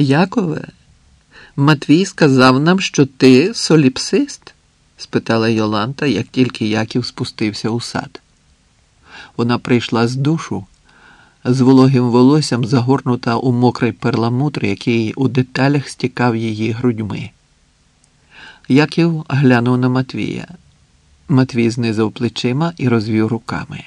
Якове, Матвій сказав нам, що ти соліпсист? спитала Йоланта, як тільки Яків спустився у сад. Вона прийшла з душу, з вологим волоссям загорнута у мокрий перламутр, який у деталях стікав її грудьми. Яків глянув на Матвія. Матвій знизав плечима і розвів руками.